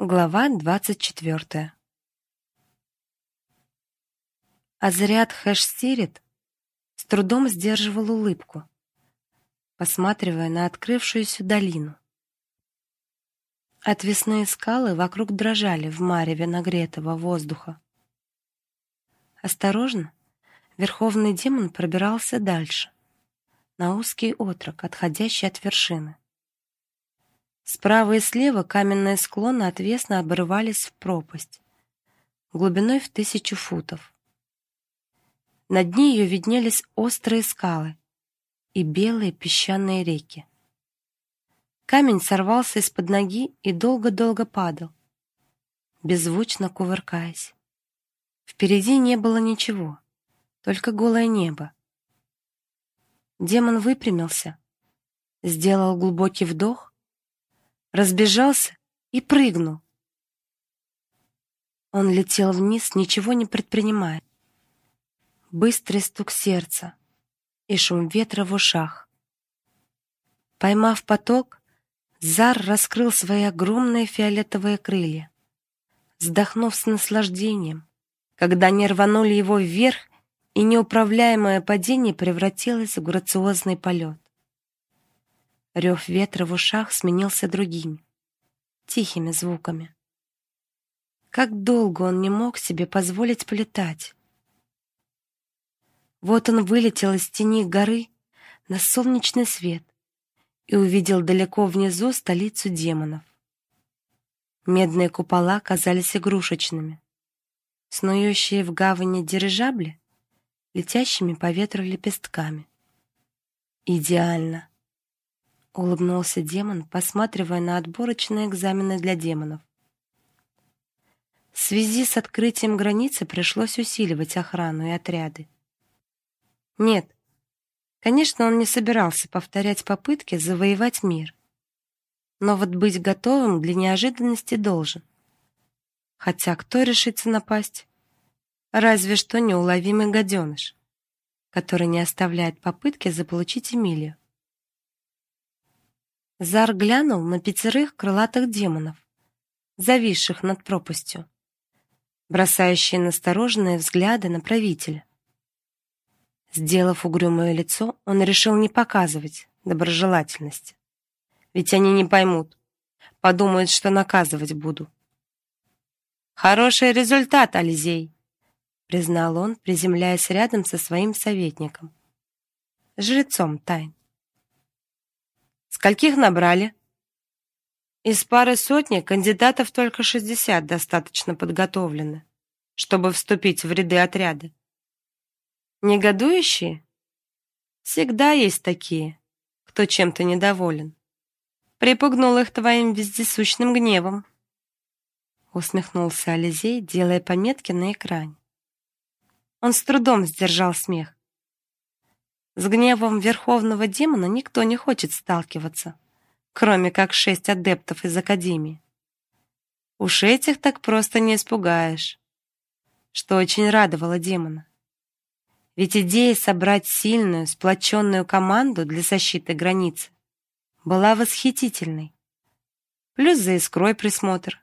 Глава двадцать четвертая. Азариат Хэшсирит с трудом сдерживал улыбку, посматривая на открывшуюся долину. Отвесные скалы вокруг дрожали в мареве нагретого воздуха. Осторожно, верховный демон пробирался дальше, на узкий отрог, отходящий от вершины. Справа и слева каменные склоны отвесно обрывались в пропасть, глубиной в тысячу футов. На дне ее виднелись острые скалы и белые песчаные реки. Камень сорвался из-под ноги и долго-долго падал, беззвучно кувыркаясь. Впереди не было ничего, только голое небо. Демон выпрямился, сделал глубокий вдох разбежался и прыгнул. Он летел вниз, ничего не предпринимая. Быстрый стук сердца и шум ветра в ушах. Поймав поток, Зар раскрыл свои огромные фиолетовые крылья, вздохнув с наслаждением, когда они рванули его вверх, и неуправляемое падение превратилось в грациозный полет. Рев ветра в ушах сменился другими, тихими звуками. Как долго он не мог себе позволить полетать. Вот он вылетел из тени горы на солнечный свет и увидел далеко внизу столицу демонов. Медные купола казались игрушечными, снующие в гавани дирижабли, летящими по ветру лепестками. Идеально улыбнулся демон, посматривая на отборочные экзамены для демонов. В связи с открытием границы пришлось усиливать охрану и отряды. Нет. Конечно, он не собирался повторять попытки завоевать мир. Но вот быть готовым для неожиданности должен. Хотя кто решится напасть? Разве что неуловимый гаденыш, который не оставляет попытки заполучить Эмилию. Зар глянул на пятерых крылатых демонов, зависших над пропастью, бросающие настороженные взгляды на правителя. Сделав угрюмое лицо, он решил не показывать доброжелательности. Ведь они не поймут, подумают, что наказывать буду. Хороший результат, Ализей, признал он, приземляясь рядом со своим советником, жрецом тайн. Скольких набрали? Из пары сотни кандидатов только 60 достаточно подготовлены, чтобы вступить в ряды отряда. Негодующие? Всегда есть такие, кто чем-то недоволен. Припугнул их твоим вездесущным гневом. Усмехнулся Ализей, делая пометки на экране. Он с трудом сдержал смех. С гневом верховного демона никто не хочет сталкиваться, кроме как шесть адептов из академии. Уж этих так просто не испугаешь, что очень радовало демона. Ведь идея собрать сильную, сплоченную команду для защиты границы была восхитительной. Плюс за искрой присмотр.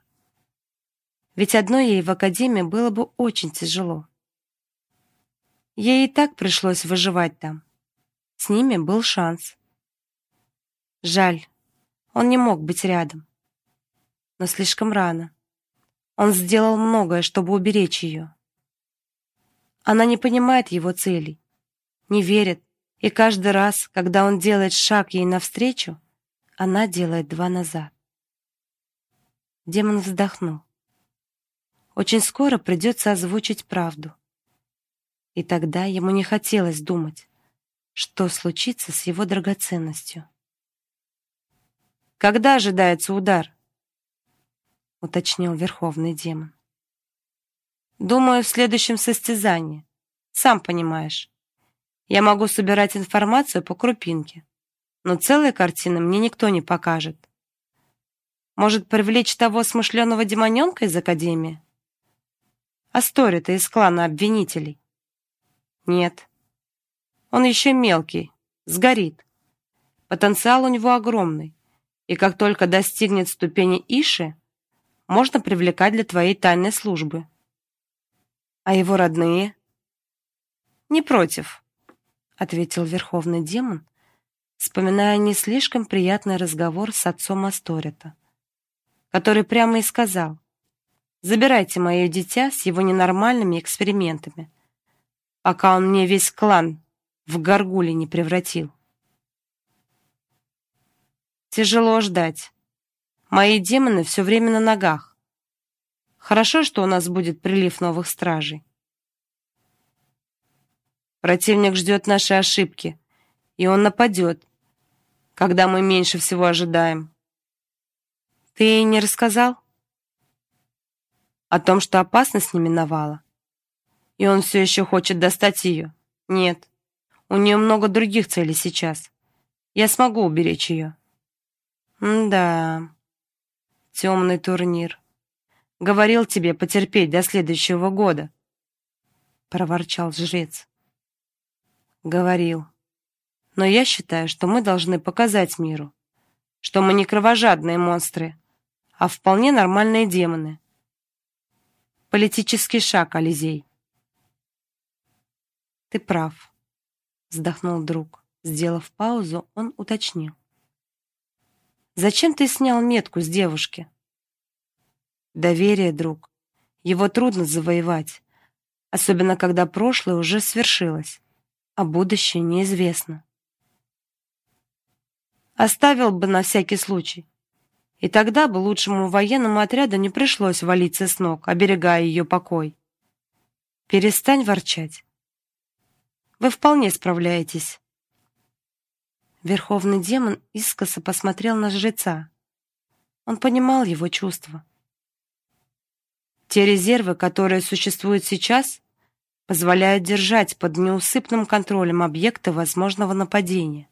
Ведь одной ей в академии было бы очень тяжело. Ей и так пришлось выживать там. С ними был шанс. Жаль, он не мог быть рядом. Но слишком рано. Он сделал многое, чтобы уберечь ее. Она не понимает его целей, не верит, и каждый раз, когда он делает шаг ей навстречу, она делает два назад. Демон вздохнул. Очень скоро придется озвучить правду. И тогда ему не хотелось думать, что случится с его драгоценностью. Когда ожидается удар? уточнил верховный демон. Думаю, в следующем состязании. Сам понимаешь. Я могу собирать информацию по крупинке, но целой картины мне никто не покажет. Может, привлечь того смышленого демоненка из академии? Астори-то из клана обвинителей. Нет. Он еще мелкий, сгорит. Потенциал у него огромный, и как только достигнет ступени Иши, можно привлекать для твоей тайной службы. А его родные? Не против, ответил верховный демон, вспоминая не слишком приятный разговор с отцом Асторета, который прямо и сказал: "Забирайте мое дитя с его ненормальными экспериментами, пока он мне весь клан в горгули не превратил". Тяжело ждать. Мои демоны все время на ногах. Хорошо, что у нас будет прилив новых стражей. Противник ждет наши ошибки, и он нападет, когда мы меньше всего ожидаем. Ты не рассказал о том, что опасность не миновала, и он все еще хочет достать ее? Нет, у нее много других целей сейчас. Я смогу уберечь ее. Да темный турнир. Говорил тебе потерпеть до следующего года, проворчал жрец. Говорил. Но я считаю, что мы должны показать миру, что мы не кровожадные монстры, а вполне нормальные демоны. Политический шаг, Ализей. Ты прав, вздохнул друг. Сделав паузу, он уточнил: Зачем ты снял метку с девушки? Доверие, друг. Его трудно завоевать, особенно когда прошлое уже свершилось, а будущее неизвестно. Оставил бы на всякий случай. И тогда бы лучшему военному отряду не пришлось валиться с ног, оберегая ее покой. Перестань ворчать. Вы вполне справляетесь. Верховный демон искоса посмотрел на жреца. Он понимал его чувства. Те резервы, которые существуют сейчас, позволяют держать под неусыпным контролем объекты возможного нападения.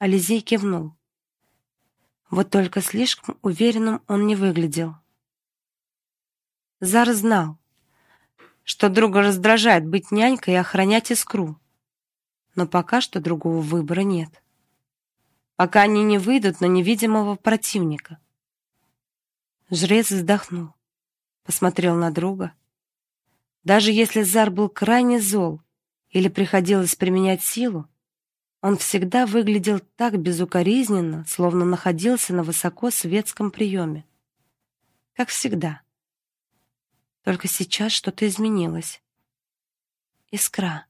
Ализей кивнул. Вот только слишком уверенным он не выглядел. Зар знал, что друга раздражает быть нянькой и охранять искру но пока что другого выбора нет. Пока они не выйдут на невидимого противника. Жрец вздохнул, посмотрел на друга. Даже если Зар был крайне зол или приходилось применять силу, он всегда выглядел так безукоризненно, словно находился на высоко светском приеме. Как всегда. Только сейчас что-то изменилось. Искра.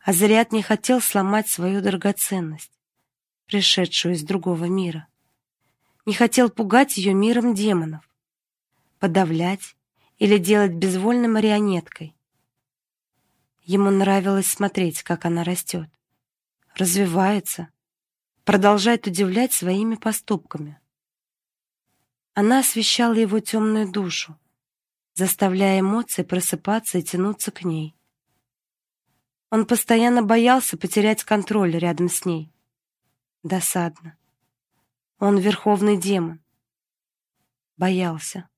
Азариат не хотел сломать свою драгоценность, пришедшую из другого мира. Не хотел пугать ее миром демонов, подавлять или делать безвольной марионеткой. Ему нравилось смотреть, как она растет, развивается, продолжает удивлять своими поступками. Она освещала его темную душу, заставляя эмоции просыпаться и тянуться к ней. Он постоянно боялся потерять контроль рядом с ней. Досадно. Он верховный демон. Боялся.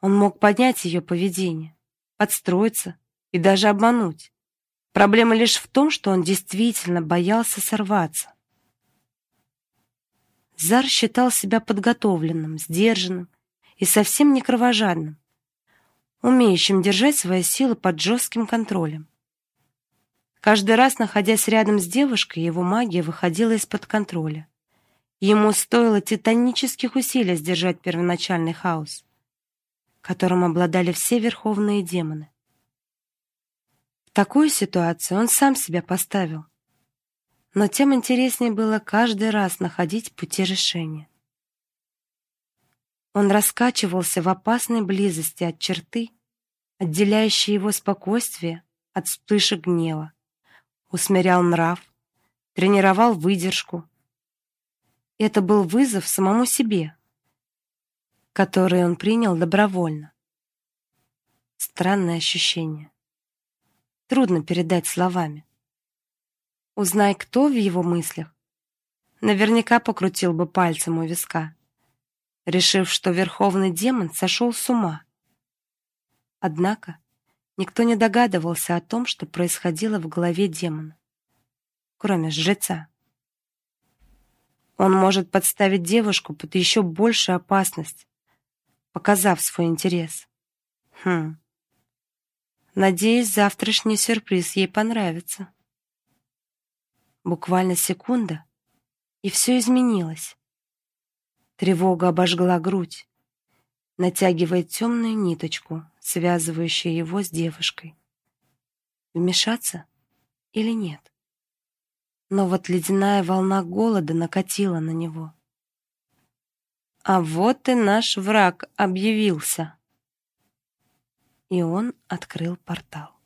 Он мог понять ее поведение, подстроиться и даже обмануть. Проблема лишь в том, что он действительно боялся сорваться. Зар считал себя подготовленным, сдержанным и совсем не кровожадным, умеющим держать свои силы под жестким контролем. Каждый раз, находясь рядом с девушкой, его магия выходила из-под контроля. Ему стоило титанических усилий сдержать первоначальный хаос, которым обладали все верховные демоны. В такую ситуацию он сам себя поставил. Но тем интереснее было каждый раз находить пути решения. Он раскачивался в опасной близости от черты, отделяющей его спокойствие от вспышек гнева усмирял нрав, тренировал выдержку. Это был вызов самому себе, который он принял добровольно. Странное ощущение. Трудно передать словами. Узнай, кто в его мыслях, наверняка покрутил бы пальцем у виска, решив, что верховный демон сошел с ума. Однако Никто не догадывался о том, что происходило в голове демона, кроме жреца. Он может подставить девушку под еще большую опасность, показав свой интерес. Хм. Надеюсь, завтрашний сюрприз ей понравится. Буквально секунда, и все изменилось. Тревога обожгла грудь, натягивая темную ниточку, связывающую его с девушкой. Вмешаться или нет? Но вот ледяная волна голода накатила на него. А вот и наш враг объявился. И он открыл портал.